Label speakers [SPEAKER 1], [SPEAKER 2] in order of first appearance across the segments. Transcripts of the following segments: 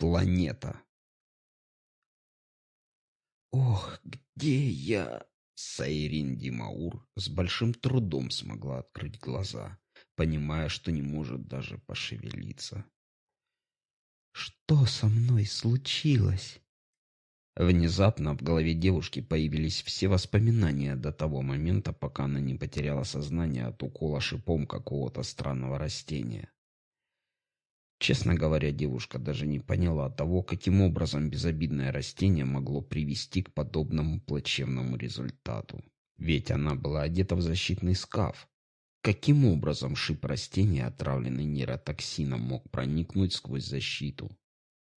[SPEAKER 1] планета. Ох, где я? Сайрин Димаур с большим трудом смогла открыть глаза, понимая, что не может даже пошевелиться.
[SPEAKER 2] Что со мной случилось?
[SPEAKER 1] Внезапно в голове девушки появились все воспоминания до того момента, пока она не потеряла сознание от укола шипом какого-то странного растения. Честно говоря, девушка даже не поняла того, каким образом безобидное растение могло привести к подобному плачевному результату. Ведь она была одета в защитный скаф. Каким образом шип растения, отравленный нейротоксином, мог проникнуть сквозь защиту?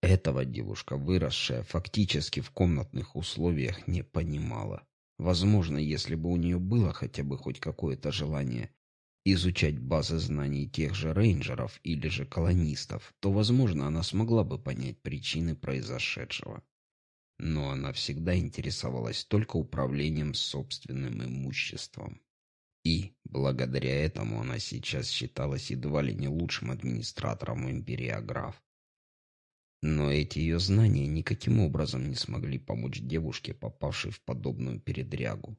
[SPEAKER 1] Этого девушка, выросшая фактически в комнатных условиях, не понимала. Возможно, если бы у нее было хотя бы хоть какое-то желание, изучать базы знаний тех же рейнджеров или же колонистов, то, возможно, она смогла бы понять причины произошедшего. Но она всегда интересовалась только управлением собственным имуществом. И, благодаря этому, она сейчас считалась едва ли не лучшим администратором империи Аграф. Но эти ее знания никаким образом не смогли помочь девушке, попавшей в подобную передрягу.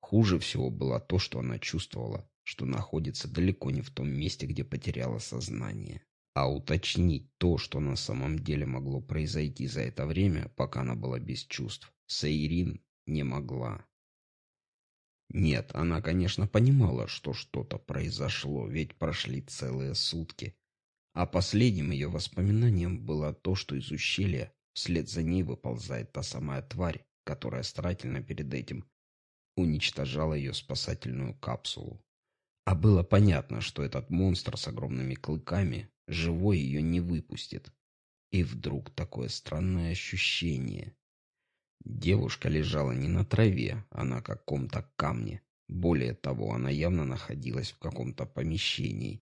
[SPEAKER 1] Хуже всего было то, что она чувствовала, что находится далеко не в том месте, где потеряла сознание. А уточнить то, что на самом деле могло произойти за это время, пока она была без чувств, Сейрин не могла. Нет, она, конечно, понимала, что что-то произошло, ведь прошли целые сутки. А последним ее воспоминанием было то, что из ущелья вслед за ней выползает та самая тварь, которая старательно перед этим уничтожала ее спасательную капсулу. А было понятно, что этот монстр с огромными клыками живой ее не выпустит. И вдруг такое странное ощущение. Девушка лежала не на траве, а на каком-то камне. Более того, она явно находилась в каком-то помещении.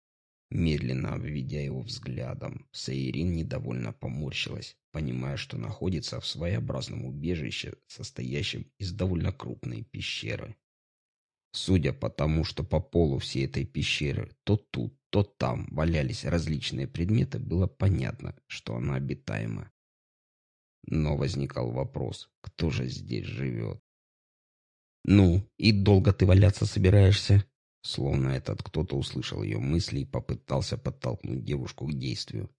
[SPEAKER 1] Медленно обведя его взглядом, Саирин недовольно поморщилась, понимая, что находится в своеобразном убежище, состоящем из довольно крупной пещеры. Судя по тому, что по полу всей этой пещеры то тут, то там валялись различные предметы, было понятно, что она обитаема. Но возникал вопрос, кто же здесь живет? «Ну, и долго ты валяться собираешься?» Словно этот кто-то услышал ее мысли и попытался подтолкнуть девушку к действию.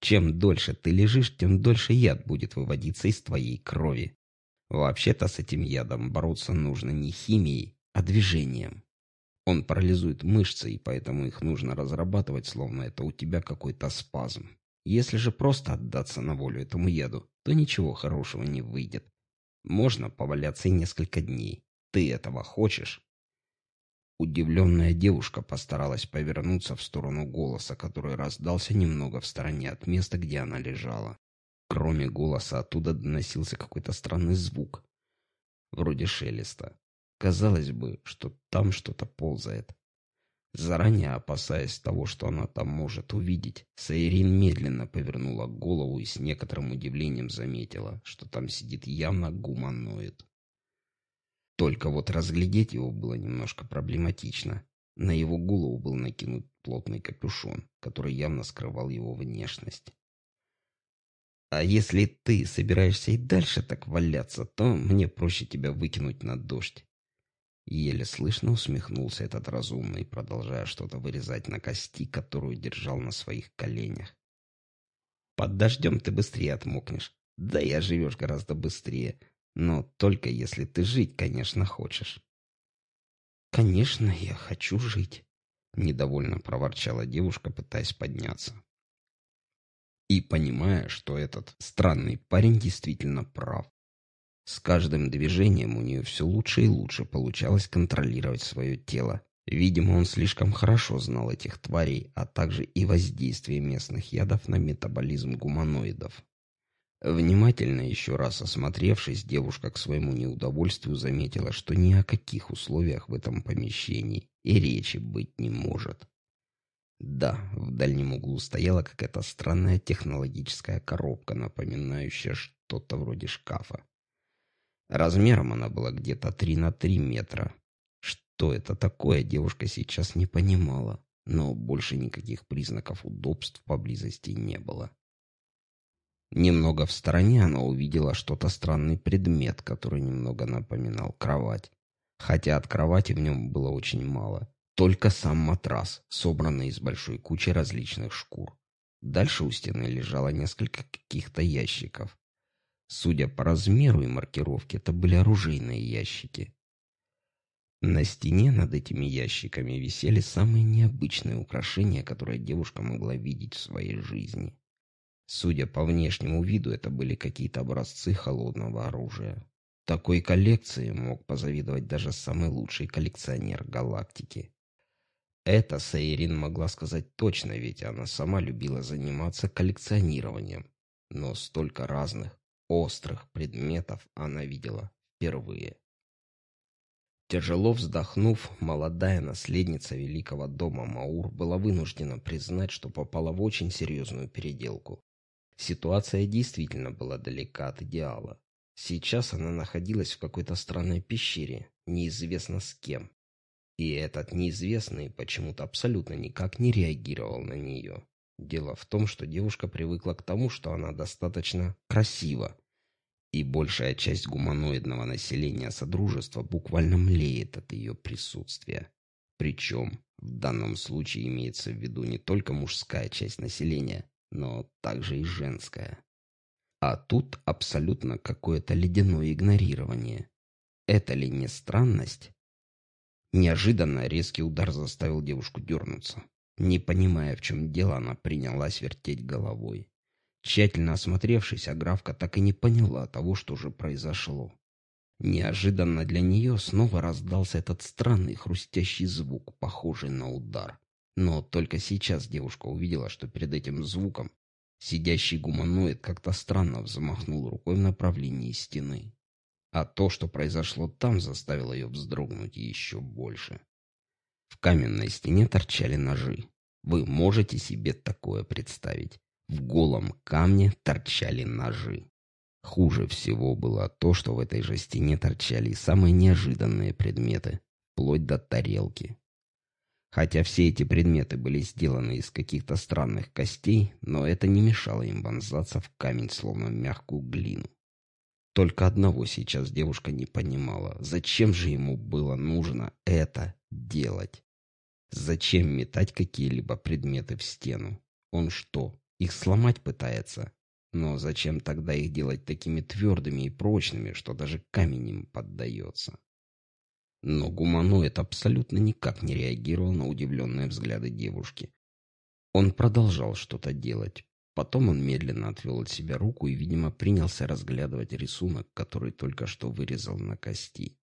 [SPEAKER 1] «Чем дольше ты лежишь, тем дольше яд будет выводиться из твоей крови. Вообще-то с этим ядом бороться нужно не химией, а движением. Он парализует мышцы, и поэтому их нужно разрабатывать, словно это у тебя какой-то спазм. Если же просто отдаться на волю этому яду, то ничего хорошего не выйдет. Можно поваляться и несколько дней. Ты этого хочешь? Удивленная девушка постаралась повернуться в сторону голоса, который раздался немного в стороне от места, где она лежала. Кроме голоса оттуда доносился какой-то странный звук, вроде шелеста. Казалось бы, что там что-то ползает. Заранее опасаясь того, что она там может увидеть, Саирин медленно повернула голову и с некоторым удивлением заметила, что там сидит явно гуманоид. Только вот разглядеть его было немножко проблематично. На его голову был накинут плотный капюшон, который явно скрывал его внешность. «А если ты собираешься и дальше так валяться, то мне проще тебя выкинуть на дождь. Еле слышно усмехнулся этот разумный, продолжая что-то вырезать на кости, которую держал на своих коленях. «Под дождем ты быстрее отмокнешь. Да и оживешь гораздо быстрее. Но только если ты жить, конечно, хочешь». «Конечно, я хочу жить», — недовольно проворчала девушка, пытаясь подняться. И понимая, что этот странный парень действительно прав. С каждым движением у нее все лучше и лучше получалось контролировать свое тело. Видимо, он слишком хорошо знал этих тварей, а также и воздействие местных ядов на метаболизм гуманоидов. Внимательно еще раз осмотревшись, девушка к своему неудовольствию заметила, что ни о каких условиях в этом помещении и речи быть не может. Да, в дальнем углу стояла какая-то странная технологическая коробка, напоминающая что-то вроде шкафа. Размером она была где-то 3 на 3 метра. Что это такое, девушка сейчас не понимала, но больше никаких признаков удобств поблизости не было. Немного в стороне она увидела что-то странный предмет, который немного напоминал кровать. Хотя от кровати в нем было очень мало. Только сам матрас, собранный из большой кучи различных шкур. Дальше у стены лежало несколько каких-то ящиков. Судя по размеру и маркировке, это были оружейные ящики. На стене над этими ящиками висели самые необычные украшения, которые девушка могла видеть в своей жизни. Судя по внешнему виду, это были какие-то образцы холодного оружия. Такой коллекции мог позавидовать даже самый лучший коллекционер галактики. Это Сейрин могла сказать точно, ведь она сама любила заниматься коллекционированием. Но столько разных, острых предметов она видела впервые. Тяжело вздохнув, молодая наследница великого дома Маур была вынуждена признать, что попала в очень серьезную переделку. Ситуация действительно была далека от идеала. Сейчас она находилась в какой-то странной пещере, неизвестно с кем. И этот неизвестный почему-то абсолютно никак не реагировал на нее. Дело в том, что девушка привыкла к тому, что она достаточно красива. И большая часть гуманоидного населения Содружества буквально млеет от ее присутствия. Причем в данном случае имеется в виду не только мужская часть населения, но также и женская. А тут абсолютно какое-то ледяное игнорирование. Это ли не странность? Неожиданно резкий удар заставил девушку дернуться. Не понимая, в чем дело, она принялась вертеть головой. Тщательно осмотревшись, Аграфка так и не поняла того, что же произошло. Неожиданно для нее снова раздался этот странный хрустящий звук, похожий на удар. Но только сейчас девушка увидела, что перед этим звуком сидящий гуманоид как-то странно взмахнул рукой в направлении стены. А то, что произошло там, заставило ее вздрогнуть еще больше. В каменной стене торчали ножи. Вы можете себе такое представить? В голом камне торчали ножи. Хуже всего было то, что в этой же стене торчали самые неожиданные предметы, вплоть до тарелки, Хотя все эти предметы были сделаны из каких-то странных костей, но это не мешало им вонзаться в камень, словно мягкую глину. Только одного сейчас девушка не понимала. Зачем же ему было нужно это делать? Зачем метать какие-либо предметы в стену? Он что, их сломать пытается? Но зачем тогда их делать такими твердыми и прочными, что даже камень им поддается? Но гуманоид абсолютно никак не реагировал на удивленные взгляды девушки. Он продолжал что-то делать. Потом он медленно отвел от себя руку и, видимо, принялся разглядывать рисунок, который только что вырезал на кости.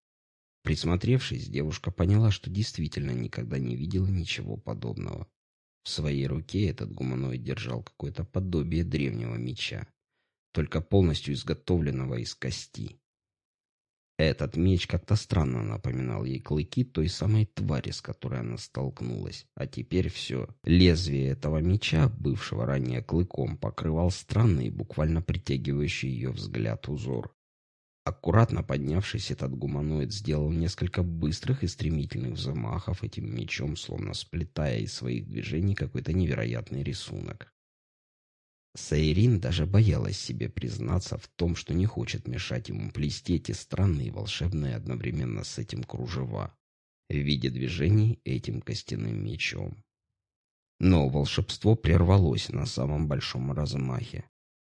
[SPEAKER 1] Присмотревшись, девушка поняла, что действительно никогда не видела ничего подобного. В своей руке этот гуманоид держал какое-то подобие древнего меча, только полностью изготовленного из кости. Этот меч как-то странно напоминал ей клыки той самой твари, с которой она столкнулась. А теперь все. Лезвие этого меча, бывшего ранее клыком, покрывал странный, буквально притягивающий ее взгляд узор. Аккуратно поднявшись, этот гуманоид сделал несколько быстрых и стремительных замахов этим мечом, словно сплетая из своих движений какой-то невероятный рисунок. Сайрин даже боялась себе признаться в том, что не хочет мешать ему плести эти странные волшебные одновременно с этим кружева в виде движений этим костяным мечом. Но волшебство прервалось на самом большом размахе.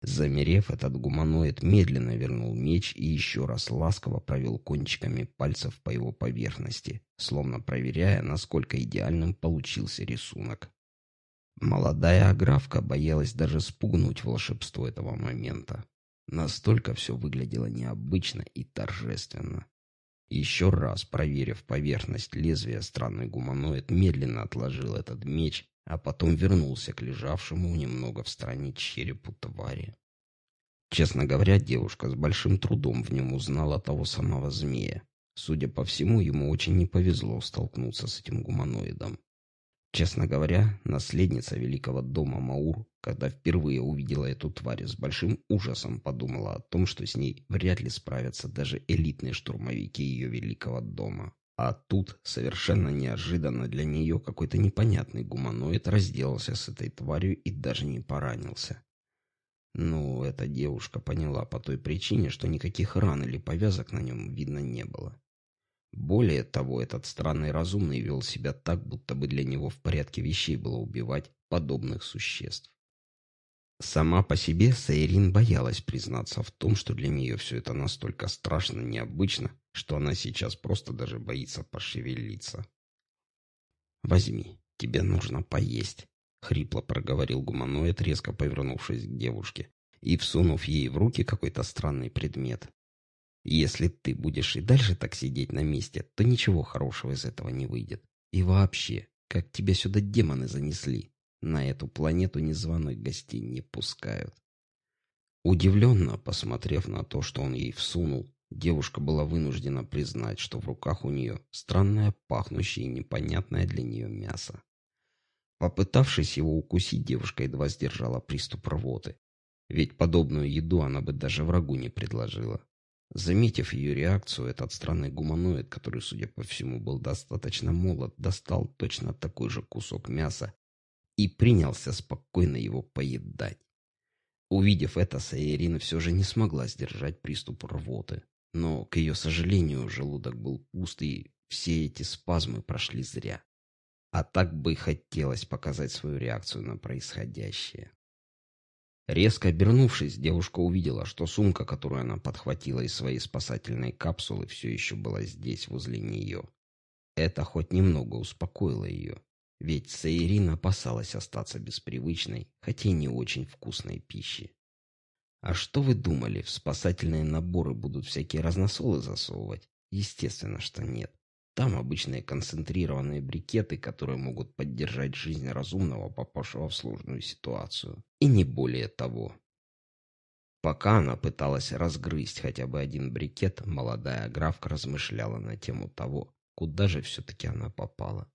[SPEAKER 1] Замерев, этот гуманоид медленно вернул меч и еще раз ласково провел кончиками пальцев по его поверхности, словно проверяя, насколько идеальным получился рисунок. Молодая аграфка боялась даже спугнуть волшебство этого момента. Настолько все выглядело необычно и торжественно. Еще раз проверив поверхность лезвия, странный гуманоид медленно отложил этот меч, а потом вернулся к лежавшему немного в стороне черепу твари. Честно говоря, девушка с большим трудом в нем узнала того самого змея. Судя по всему, ему очень не повезло столкнуться с этим гуманоидом. Честно говоря, наследница великого дома Маур, когда впервые увидела эту тварь, с большим ужасом подумала о том, что с ней вряд ли справятся даже элитные штурмовики ее великого дома. А тут, совершенно неожиданно для нее, какой-то непонятный гуманоид разделался с этой тварью и даже не поранился. Ну, эта девушка поняла по той причине, что никаких ран или повязок на нем видно не было. Более того, этот странный разумный вел себя так, будто бы для него в порядке вещей было убивать подобных существ. Сама по себе Сайрин боялась признаться в том, что для нее все это настолько страшно необычно, что она сейчас просто даже боится пошевелиться. «Возьми, тебе нужно поесть», — хрипло проговорил гуманоид, резко повернувшись к девушке и всунув ей в руки какой-то странный предмет. «Если ты будешь и дальше так сидеть на месте, то ничего хорошего из этого не выйдет. И вообще, как тебя сюда демоны занесли?» На эту планету незваных гостей не пускают. Удивленно посмотрев на то, что он ей всунул, девушка была вынуждена признать, что в руках у нее странное пахнущее и непонятное для нее мясо. Попытавшись его укусить, девушка едва сдержала приступ рвоты. Ведь подобную еду она бы даже врагу не предложила. Заметив ее реакцию, этот странный гуманоид, который, судя по всему, был достаточно молод, достал точно такой же кусок мяса и принялся спокойно его поедать. Увидев это, Саирина все же не смогла сдержать приступ рвоты. Но, к ее сожалению, желудок был пуст, и все эти спазмы прошли зря. А так бы хотелось показать свою реакцию на происходящее. Резко обернувшись, девушка увидела, что сумка, которую она подхватила из своей спасательной капсулы, все еще была здесь, возле нее. Это хоть немного успокоило ее. Ведь Саирин опасалась остаться без привычной, хотя и не очень вкусной пищи. А что вы думали, в спасательные наборы будут всякие разносолы засовывать? Естественно, что нет. Там обычные концентрированные брикеты, которые могут поддержать жизнь разумного, попавшего в сложную ситуацию. И не более того. Пока она пыталась разгрызть хотя бы один брикет, молодая графка размышляла на тему того, куда же все-таки она попала.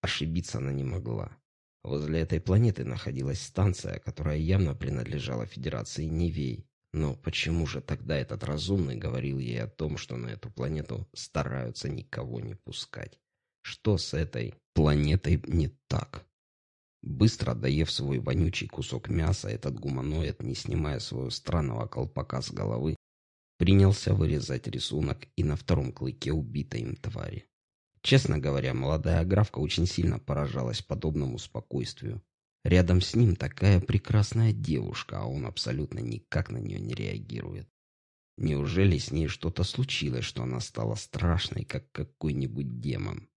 [SPEAKER 1] Ошибиться она не могла. Возле этой планеты находилась станция, которая явно принадлежала Федерации Невей. Но почему же тогда этот разумный говорил ей о том, что на эту планету стараются никого не пускать? Что с этой планетой не так? Быстро доев свой вонючий кусок мяса, этот гуманоид, не снимая своего странного колпака с головы, принялся вырезать рисунок и на втором клыке убитой им твари. Честно говоря, молодая графка очень сильно поражалась подобному спокойствию. Рядом с ним такая прекрасная девушка, а он абсолютно никак на нее не реагирует. Неужели с ней что-то случилось, что она стала страшной, как какой-нибудь демон?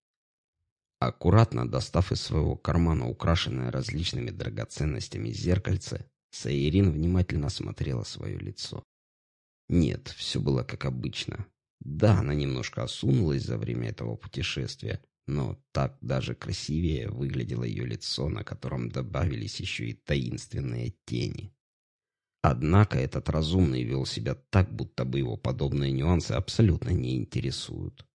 [SPEAKER 1] Аккуратно достав из своего кармана украшенное различными драгоценностями зеркальце, Саирин внимательно смотрела свое лицо. Нет, все было как обычно. Да, она немножко осунулась за время этого путешествия, но так даже красивее выглядело ее лицо, на котором добавились еще и таинственные тени. Однако этот разумный вел себя так, будто бы его подобные нюансы абсолютно не интересуют.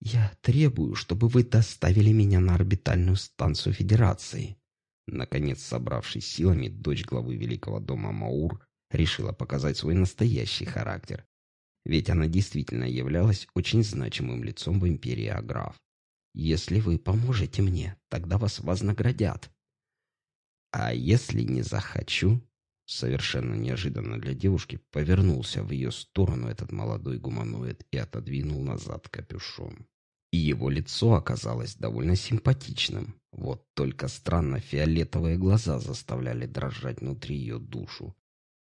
[SPEAKER 1] «Я требую, чтобы вы доставили меня на орбитальную станцию Федерации». Наконец, собравшись силами, дочь главы Великого дома Маур решила показать свой настоящий характер ведь она действительно являлась очень значимым лицом в империи Аграф. «Если вы поможете мне, тогда вас вознаградят». «А если не захочу?» Совершенно неожиданно для девушки повернулся в ее сторону этот молодой гуманоид и отодвинул назад капюшон. И его лицо оказалось довольно симпатичным. Вот только странно фиолетовые глаза заставляли дрожать внутри ее душу.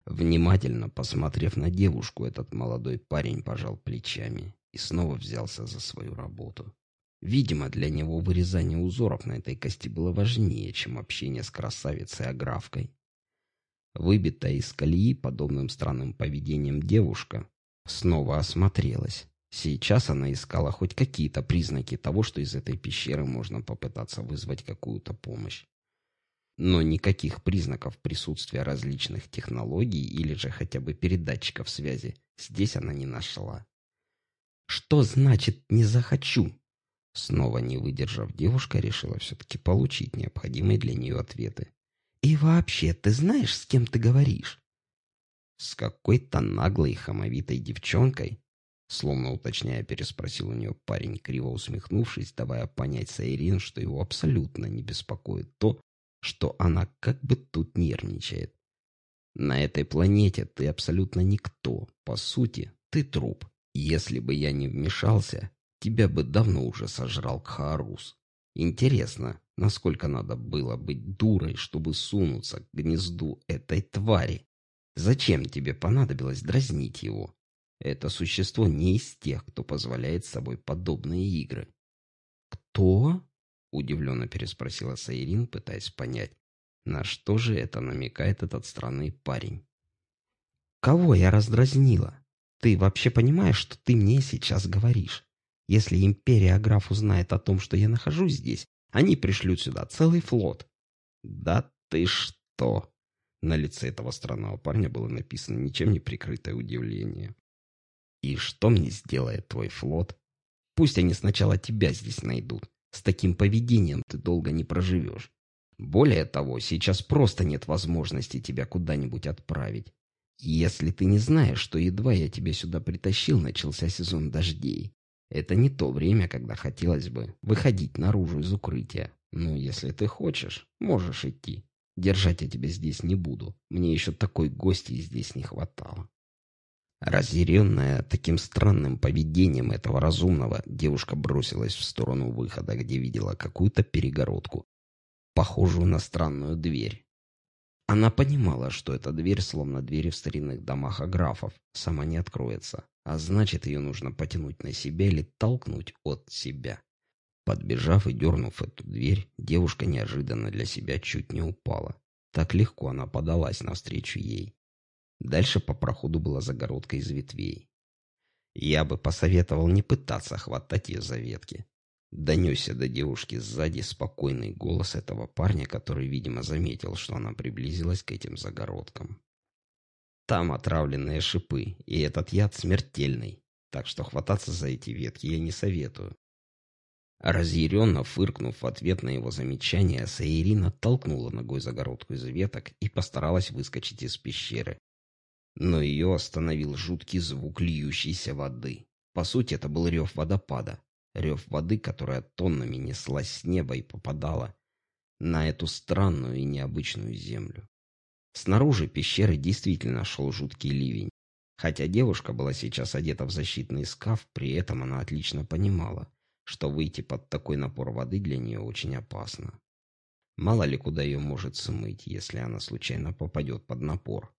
[SPEAKER 1] Внимательно посмотрев на девушку, этот молодой парень пожал плечами и снова взялся за свою работу. Видимо, для него вырезание узоров на этой кости было важнее, чем общение с красавицей Аграфкой. Выбитая из колеи подобным странным поведением девушка снова осмотрелась. Сейчас она искала хоть какие-то признаки того, что из этой пещеры можно попытаться вызвать какую-то помощь но никаких признаков присутствия различных технологий или же хотя бы передатчиков связи здесь она не нашла. «Что значит «не захочу»?» Снова не выдержав, девушка решила все-таки получить необходимые для нее ответы. «И вообще, ты знаешь, с кем ты говоришь?» «С какой-то наглой хамовитой девчонкой?» Словно уточняя, переспросил у нее парень, криво усмехнувшись, давая понять Сайрин, что его абсолютно не беспокоит то, что она как бы тут нервничает. На этой планете ты абсолютно никто. По сути, ты труп. Если бы я не вмешался, тебя бы давно уже сожрал Кхаарус. Интересно, насколько надо было быть дурой, чтобы сунуться к гнезду этой твари? Зачем тебе понадобилось дразнить его? Это существо не из тех, кто позволяет собой подобные игры.
[SPEAKER 2] «Кто?»
[SPEAKER 1] — удивленно переспросила Сайрин, пытаясь понять, на что же это намекает этот странный парень.
[SPEAKER 2] «Кого я раздразнила? Ты вообще понимаешь, что ты мне сейчас говоришь? Если империя Аграф узнает о том, что я нахожусь здесь, они пришлют сюда целый флот».
[SPEAKER 1] «Да ты что?» На лице этого странного парня было написано ничем не прикрытое удивление. «И что мне сделает твой флот? Пусть они сначала тебя здесь найдут. С таким поведением ты долго не проживешь. Более того, сейчас просто нет возможности тебя куда-нибудь отправить. Если ты не знаешь, что едва я тебя сюда притащил, начался сезон дождей. Это не то время, когда хотелось бы выходить наружу из укрытия. Ну, если ты хочешь, можешь идти. Держать я тебя здесь не буду. Мне еще такой гости здесь не хватало. Разъяренная таким странным поведением этого разумного, девушка бросилась в сторону выхода, где видела какую-то перегородку, похожую на странную дверь. Она понимала, что эта дверь, словно двери в старинных домах аграфов, сама не откроется, а значит, ее нужно потянуть на себя или толкнуть от себя. Подбежав и дернув эту дверь, девушка неожиданно для себя чуть не упала. Так легко она подалась навстречу ей. Дальше по проходу была загородка из ветвей. Я бы посоветовал не пытаться хватать ее за ветки. Донесся до девушки сзади спокойный голос этого парня, который, видимо, заметил, что она приблизилась к этим загородкам. Там отравленные шипы, и этот яд смертельный, так что хвататься за эти ветки я не советую. Разъяренно фыркнув в ответ на его замечание, Саирина толкнула ногой загородку из веток и постаралась выскочить из пещеры. Но ее остановил жуткий звук льющейся воды. По сути, это был рев водопада. Рев воды, которая тоннами неслась с неба и попадала на эту странную и необычную землю. Снаружи пещеры действительно шел жуткий ливень. Хотя девушка была сейчас одета в защитный скаф, при этом она отлично понимала, что выйти под такой напор воды для нее очень опасно. Мало ли куда ее может смыть, если она случайно попадет под напор.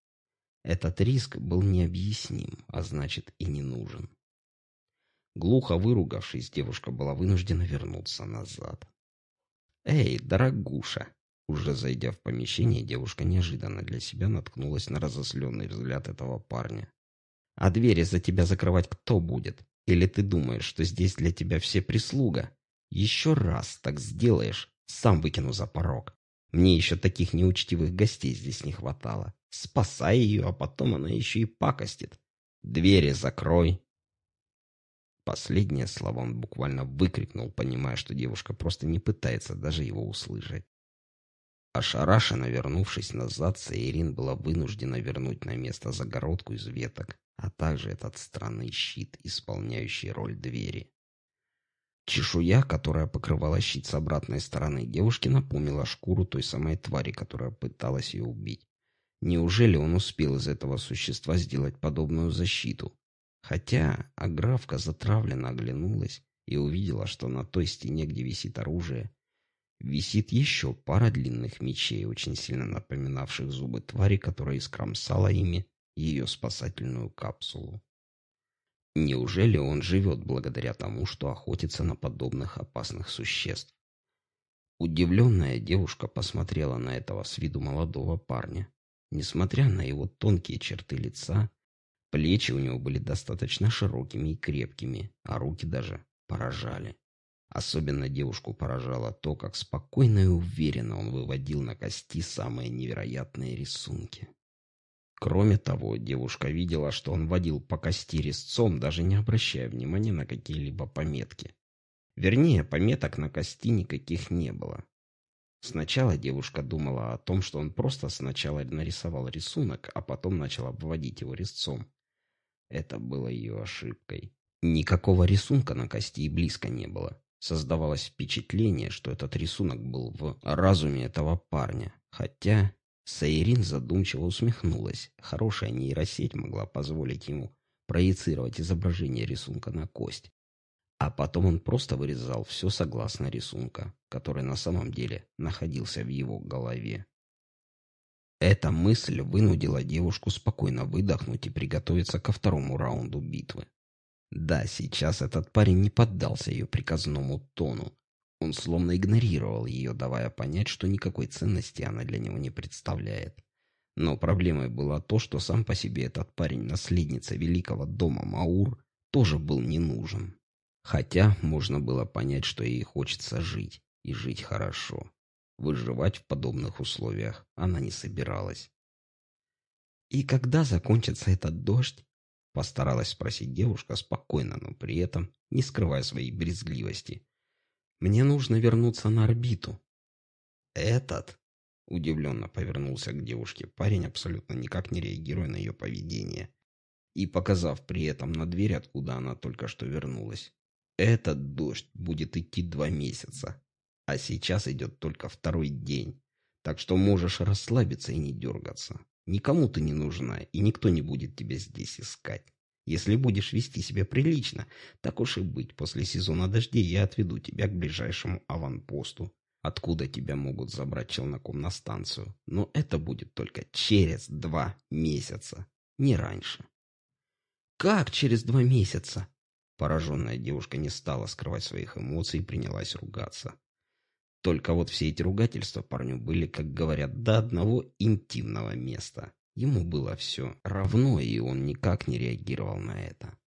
[SPEAKER 1] Этот риск был необъясним, а значит и не нужен. Глухо выругавшись, девушка была вынуждена вернуться назад. «Эй, дорогуша!» Уже зайдя в помещение, девушка неожиданно для себя наткнулась на разосленный взгляд этого парня. «А двери за тебя закрывать кто будет? Или ты думаешь, что здесь для тебя все прислуга? Еще раз так сделаешь, сам выкину за порог. Мне еще таких неучтивых гостей здесь не хватало. Спасай ее, а потом она еще и пакостит. Двери закрой, Последнее слово он буквально выкрикнул, понимая, что девушка просто не пытается даже его услышать. Ошарашенно вернувшись назад, Саирин была вынуждена вернуть на место загородку из веток, а также этот странный щит, исполняющий роль двери. Чешуя, которая покрывала щит с обратной стороны девушки, напомнила шкуру той самой твари, которая пыталась ее убить. Неужели он успел из этого существа сделать подобную защиту? Хотя Аграфка затравленно оглянулась и увидела, что на той стене, где висит оружие, висит еще пара длинных мечей, очень сильно напоминавших зубы твари, которая искромсала ими ее спасательную капсулу. Неужели он живет благодаря тому, что охотится на подобных опасных существ? Удивленная девушка посмотрела на этого с виду молодого парня. Несмотря на его тонкие черты лица, Плечи у него были достаточно широкими и крепкими, а руки даже поражали. Особенно девушку поражало то, как спокойно и уверенно он выводил на кости самые невероятные рисунки. Кроме того, девушка видела, что он водил по кости резцом, даже не обращая внимания на какие-либо пометки. Вернее, пометок на кости никаких не было. Сначала девушка думала о том, что он просто сначала нарисовал рисунок, а потом начал обводить его резцом. Это было ее ошибкой. Никакого рисунка на кости и близко не было. Создавалось впечатление, что этот рисунок был в разуме этого парня. Хотя
[SPEAKER 2] Саирин задумчиво усмехнулась. Хорошая нейросеть могла позволить ему проецировать изображение рисунка на кость. А потом он просто вырезал все согласно рисунка, который на самом деле находился в его голове. Эта мысль вынудила девушку спокойно выдохнуть и приготовиться ко второму раунду битвы. Да, сейчас этот парень не поддался ее приказному тону. Он словно игнорировал ее, давая понять, что никакой ценности она для него не представляет. Но проблемой было то, что сам по себе этот парень, наследница великого дома Маур, тоже был не нужен. Хотя можно было понять, что ей хочется жить, и жить хорошо. Выживать в подобных условиях она не собиралась. «И когда закончится этот дождь?» Постаралась спросить девушка спокойно, но при этом не скрывая своей брезгливости. «Мне нужно вернуться на орбиту». «Этот?» Удивленно повернулся к девушке парень, абсолютно никак не реагируя на ее поведение. И показав при этом на дверь, откуда она только что вернулась. Этот дождь будет идти два месяца, а сейчас идет только второй день. Так что можешь расслабиться и не дергаться. Никому ты не нужна, и никто не будет тебя здесь искать. Если будешь вести себя прилично, так уж и быть, после сезона дождей я отведу тебя к ближайшему аванпосту, откуда тебя могут забрать челноком на станцию. Но это будет только через два месяца, не раньше. «Как через два месяца?» Пораженная девушка не стала скрывать своих эмоций и принялась ругаться. Только вот все эти ругательства парню были, как говорят, до одного интимного места. Ему было все равно, и он никак не реагировал на это.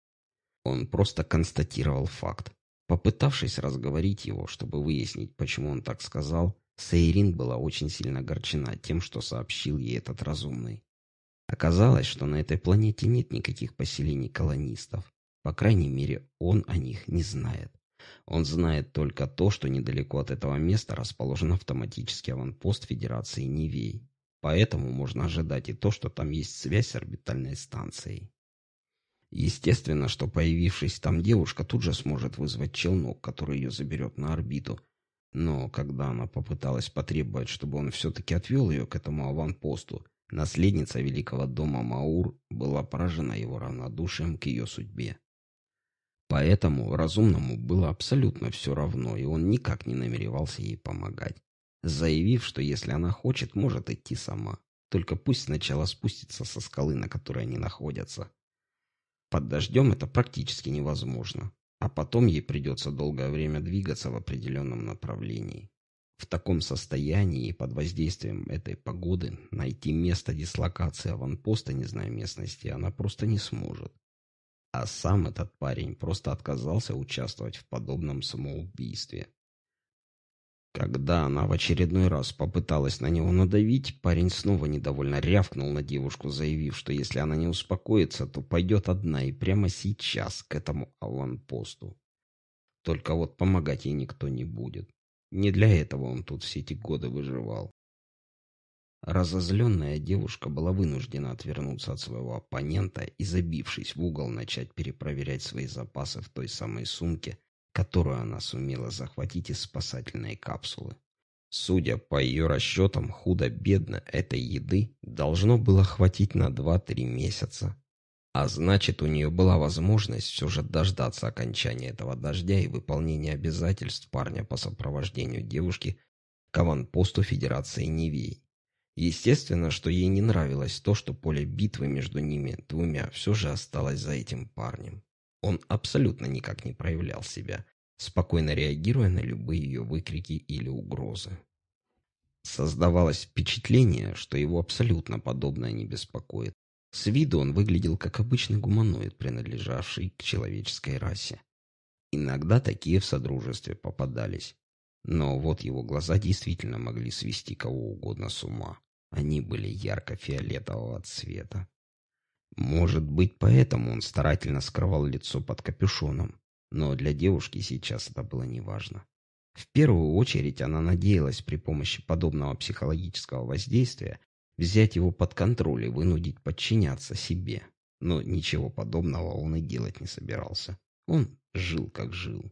[SPEAKER 2] Он просто констатировал факт. Попытавшись разговорить его, чтобы выяснить, почему он так сказал, Сейрин была очень сильно огорчена тем, что сообщил ей этот разумный. Оказалось, что на этой планете нет никаких поселений колонистов. По крайней мере, он о них не знает. Он знает только то, что недалеко от этого места расположен автоматический аванпост Федерации Нивей. Поэтому можно ожидать и то, что там есть связь с орбитальной станцией. Естественно, что появившись там девушка тут же сможет вызвать челнок, который ее заберет на орбиту. Но когда она попыталась потребовать, чтобы он все-таки отвел ее к этому аванпосту, наследница великого дома Маур была поражена его равнодушием к ее судьбе. Поэтому разумному было абсолютно все равно, и он никак не намеревался ей помогать, заявив, что если она хочет, может идти сама. Только пусть сначала спустится со скалы, на которой они находятся. Под дождем это практически невозможно, а потом ей придется долгое время двигаться в определенном направлении. В таком состоянии и под воздействием этой погоды найти место дислокации аванпоста, не зная местности, она просто не сможет. А сам этот парень просто отказался участвовать в подобном самоубийстве. Когда она в очередной раз попыталась на него надавить, парень снова недовольно рявкнул на девушку, заявив, что если она не успокоится, то пойдет одна и прямо сейчас к этому аванпосту. Только вот помогать ей никто не будет. Не для этого он тут все эти годы выживал. Разозленная девушка была вынуждена отвернуться от своего оппонента и, забившись в угол, начать перепроверять свои запасы в той самой сумке, которую она сумела захватить из спасательной капсулы. Судя по ее расчетам, худо-бедно этой еды должно было хватить на 2-3 месяца. А значит, у нее была возможность все же дождаться окончания этого дождя и выполнения обязательств парня по сопровождению девушки к аванпосту Федерации Невей. Естественно, что ей не нравилось то, что поле битвы между ними двумя все же осталось за этим парнем. Он абсолютно никак не проявлял себя, спокойно реагируя на любые ее выкрики или угрозы. Создавалось впечатление, что его абсолютно подобное не беспокоит. С виду он выглядел как обычный гуманоид, принадлежавший к человеческой расе. Иногда такие в содружестве попадались. Но вот его глаза действительно могли свести кого угодно с ума. Они были ярко-фиолетового цвета. Может быть, поэтому он старательно скрывал лицо под капюшоном. Но для девушки сейчас это было неважно. В первую очередь она надеялась при помощи подобного психологического воздействия взять его под контроль и вынудить подчиняться себе. Но ничего подобного он и делать не собирался. Он жил как жил.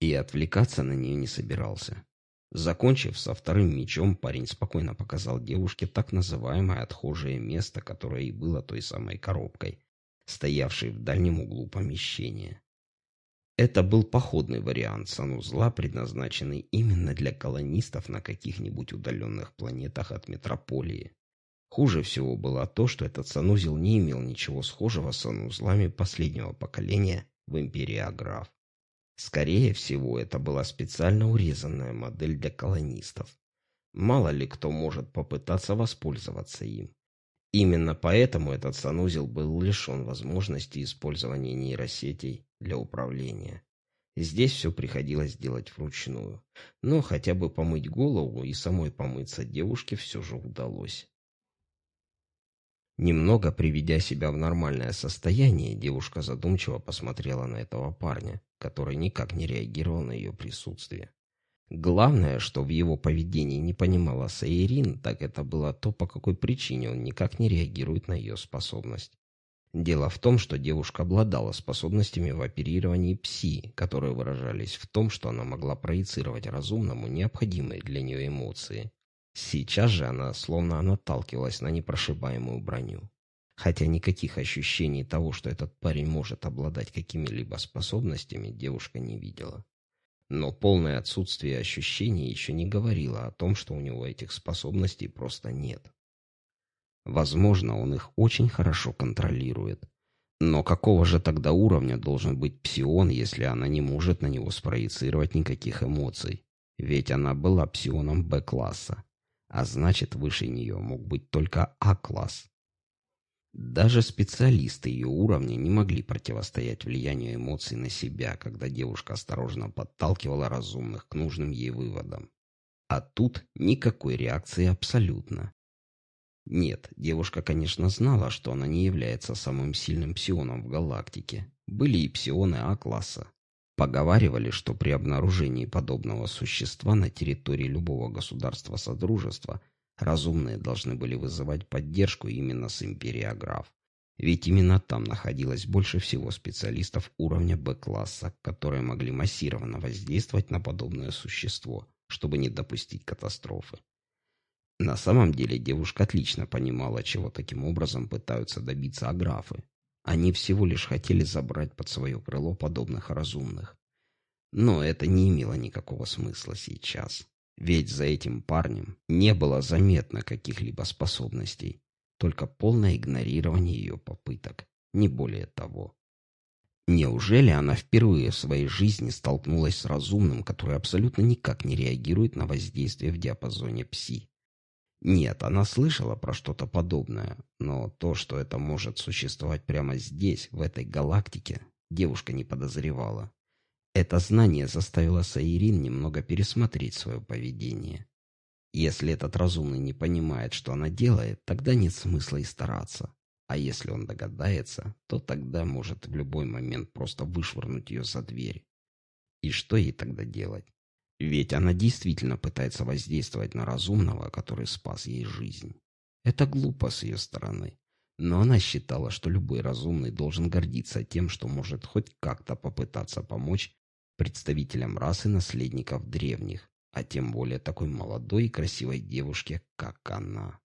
[SPEAKER 2] И отвлекаться на нее не собирался. Закончив со вторым мечом, парень спокойно показал девушке так называемое отхожее место, которое и было той самой коробкой, стоявшей в дальнем углу помещения. Это был походный вариант санузла, предназначенный именно для колонистов на каких-нибудь удаленных планетах от метрополии. Хуже всего было то, что этот санузел не имел ничего схожего с санузлами последнего поколения в Империи Аграф. Скорее всего, это была специально урезанная модель для колонистов. Мало ли кто может попытаться воспользоваться им. Именно поэтому этот санузел был лишен возможности использования нейросетей для управления. Здесь все приходилось делать вручную. Но хотя бы помыть голову и самой помыться девушке все же удалось. Немного приведя себя в нормальное состояние, девушка задумчиво посмотрела на этого парня, который никак не реагировал на ее присутствие. Главное, что в его поведении не понимала Саирин, так это было то, по какой причине он никак не реагирует на ее способность. Дело в том, что девушка обладала способностями в оперировании пси, которые выражались в том, что она могла проецировать разумному необходимые для нее эмоции. Сейчас же она словно наталкивалась на непрошибаемую броню. Хотя никаких ощущений того, что этот парень может обладать какими-либо способностями, девушка не видела. Но полное отсутствие ощущений еще не говорило о том, что у него этих способностей просто нет. Возможно, он их очень хорошо контролирует. Но какого же тогда уровня должен быть псион, если она не может на него спроецировать никаких эмоций? Ведь она была псионом Б-класса, а значит, выше нее мог быть только А-класс. Даже специалисты ее уровня не могли противостоять влиянию эмоций на себя, когда девушка осторожно подталкивала разумных к нужным ей выводам. А тут никакой реакции абсолютно. Нет, девушка, конечно, знала, что она не является самым сильным псионом в галактике. Были и псионы А-класса. Поговаривали, что при обнаружении подобного существа на территории любого государства Содружества разумные должны были вызывать поддержку именно с Империи Аграф. Ведь именно там находилось больше всего специалистов уровня Б-класса, которые могли массированно воздействовать на подобное существо, чтобы не допустить катастрофы. На самом деле девушка отлично понимала, чего таким образом пытаются добиться аграфы. Они всего лишь хотели забрать под свое крыло подобных разумных. Но это не имело никакого смысла сейчас. Ведь за этим парнем не было заметно каких-либо способностей, только полное игнорирование ее попыток, не более того. Неужели она впервые в своей жизни столкнулась с разумным, который абсолютно никак не реагирует на воздействие в диапазоне пси? Нет, она слышала про что-то подобное, но то, что это может существовать прямо здесь, в этой галактике, девушка не подозревала. Это знание заставило Саирин немного пересмотреть свое поведение. Если этот разумный не понимает, что она делает, тогда нет смысла и стараться. А если он догадается, то тогда может в любой момент просто вышвырнуть ее за дверь. И что ей тогда делать? Ведь она действительно пытается воздействовать на разумного, который спас ей жизнь. Это глупо с ее стороны. Но она считала, что любой разумный должен гордиться тем, что может хоть как-то попытаться помочь представителям расы наследников древних, а тем более такой молодой и красивой девушке, как она.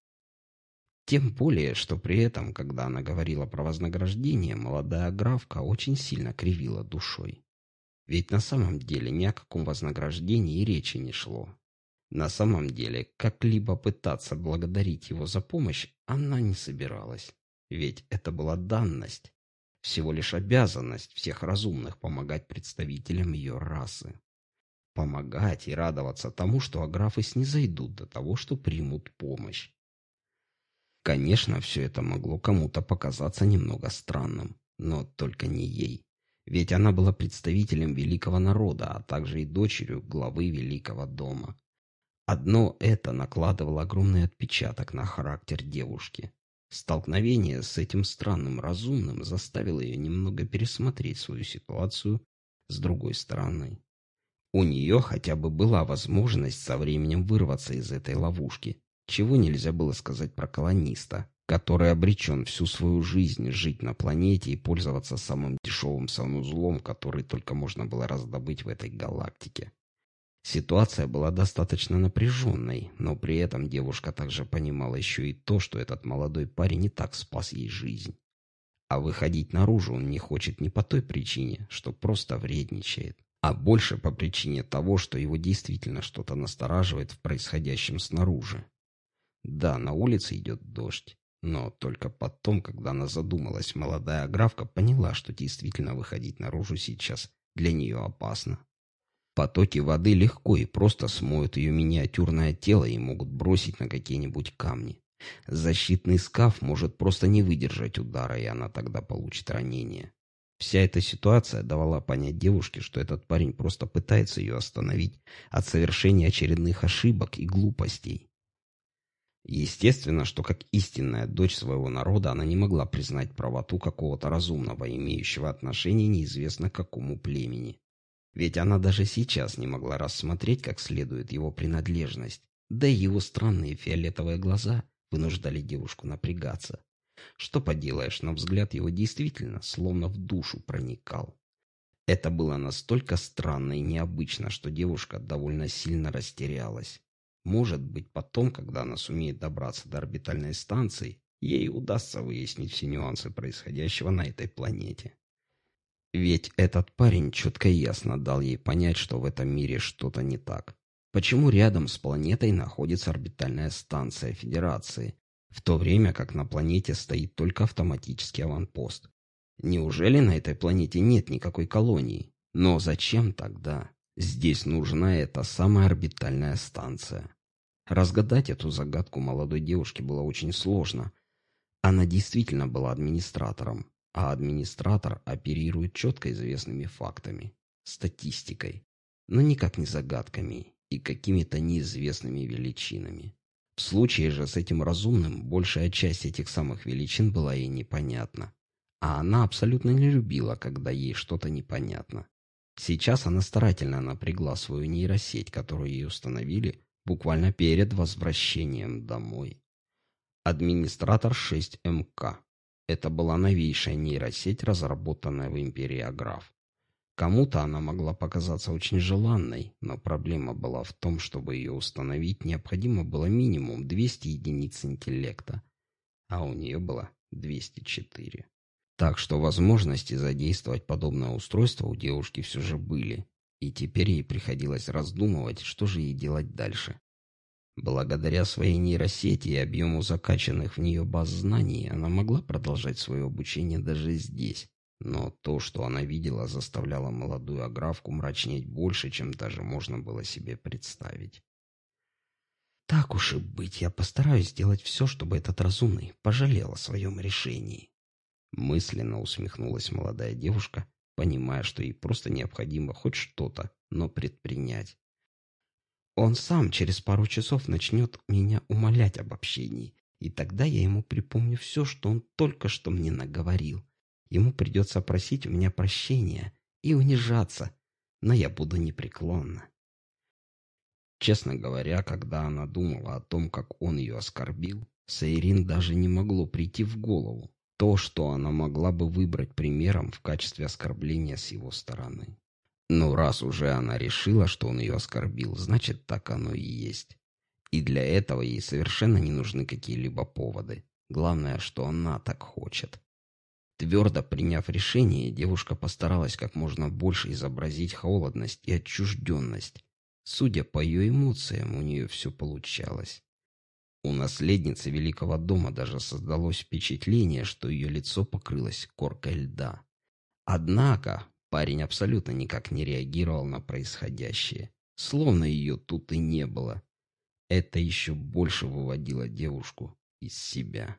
[SPEAKER 2] Тем более, что при этом, когда она говорила про вознаграждение, молодая графка очень сильно кривила душой. Ведь на самом деле ни о каком вознаграждении и речи не шло. На самом деле, как-либо пытаться благодарить его за помощь она не собиралась. Ведь это была данность, всего лишь обязанность всех разумных помогать представителям ее расы. Помогать и радоваться тому, что аграфы снизойдут до того, что примут помощь. Конечно, все это могло кому-то показаться немного странным, но только не ей. Ведь она была представителем великого народа, а также и дочерью главы великого дома. Одно это накладывало огромный отпечаток на характер девушки. Столкновение с этим странным разумным заставило ее немного пересмотреть свою ситуацию с другой стороны. У нее хотя бы была возможность со временем вырваться из этой ловушки, чего нельзя было сказать про колониста, который обречен всю свою жизнь жить на планете и пользоваться самым дешевым санузлом, который только можно было раздобыть в этой галактике. Ситуация была достаточно напряженной, но при этом девушка также понимала еще и то, что этот молодой парень не так спас ей жизнь. А выходить наружу он не хочет не по той причине, что просто вредничает, а больше по причине того, что его действительно что-то настораживает в происходящем снаружи. Да, на улице идет дождь, но только потом, когда она задумалась, молодая графка поняла, что действительно выходить наружу сейчас для нее опасно. Потоки воды легко и просто смоют ее миниатюрное тело и могут бросить на какие-нибудь камни. Защитный скаф может просто не выдержать удара, и она тогда получит ранение. Вся эта ситуация давала понять девушке, что этот парень просто пытается ее остановить от совершения очередных ошибок и глупостей. Естественно, что как истинная дочь своего народа она не могла признать правоту какого-то разумного, имеющего отношение неизвестно к какому племени. Ведь она даже сейчас не могла рассмотреть как следует его принадлежность, да и его странные фиолетовые глаза вынуждали девушку напрягаться. Что поделаешь, на взгляд его действительно словно в душу проникал. Это было настолько странно и необычно, что девушка довольно сильно растерялась. Может быть, потом, когда она сумеет добраться до орбитальной станции, ей удастся выяснить все нюансы происходящего на этой планете. Ведь этот парень четко и ясно дал ей понять, что в этом мире что-то не так. Почему рядом с планетой находится орбитальная станция Федерации, в то время как на планете стоит только автоматический аванпост? Неужели на этой планете нет никакой колонии? Но зачем тогда? Здесь нужна эта самая орбитальная станция. Разгадать эту загадку молодой девушке было очень сложно. Она действительно была администратором, а администратор оперирует четко известными фактами, статистикой, но никак не загадками и какими-то неизвестными величинами. В случае же с этим разумным большая часть этих самых величин была ей непонятна, а она абсолютно не любила, когда ей что-то непонятно. Сейчас она старательно напрягла свою нейросеть, которую ей установили буквально перед возвращением домой. Администратор 6МК. Это была новейшая нейросеть, разработанная в империи Аграф. Кому-то она могла показаться очень желанной, но проблема была в том, чтобы ее установить, необходимо было минимум 200 единиц интеллекта, а у нее было 204. Так что возможности задействовать подобное устройство у девушки все же были, и теперь ей приходилось раздумывать, что же ей делать дальше. Благодаря своей нейросети и объему закачанных в нее баз знаний, она могла продолжать свое обучение даже здесь. Но то, что она видела, заставляло молодую аграфку мрачнеть больше, чем даже можно было себе представить. «Так уж и быть, я постараюсь сделать все, чтобы этот разумный пожалел о своем решении». Мысленно усмехнулась молодая девушка, понимая, что ей просто необходимо хоть что-то, но предпринять. Он сам через пару часов начнет меня умолять об общении, и тогда я ему припомню все, что он только что мне наговорил. Ему придется просить у меня прощения и унижаться, но я буду непреклонна. Честно говоря, когда она думала о том, как он ее оскорбил, Сейрин даже не могло прийти в голову то, что она могла бы выбрать примером в качестве оскорбления с его стороны. Но раз уже она решила, что он ее оскорбил, значит, так оно и есть. И для этого ей совершенно не нужны какие-либо поводы. Главное, что она так хочет. Твердо приняв решение, девушка постаралась как можно больше изобразить холодность и отчужденность. Судя по ее эмоциям, у нее все получалось. У наследницы Великого дома даже создалось впечатление, что ее лицо покрылось коркой льда. Однако, Парень абсолютно никак не реагировал на происходящее, словно ее тут и не было. Это еще больше выводило девушку из себя.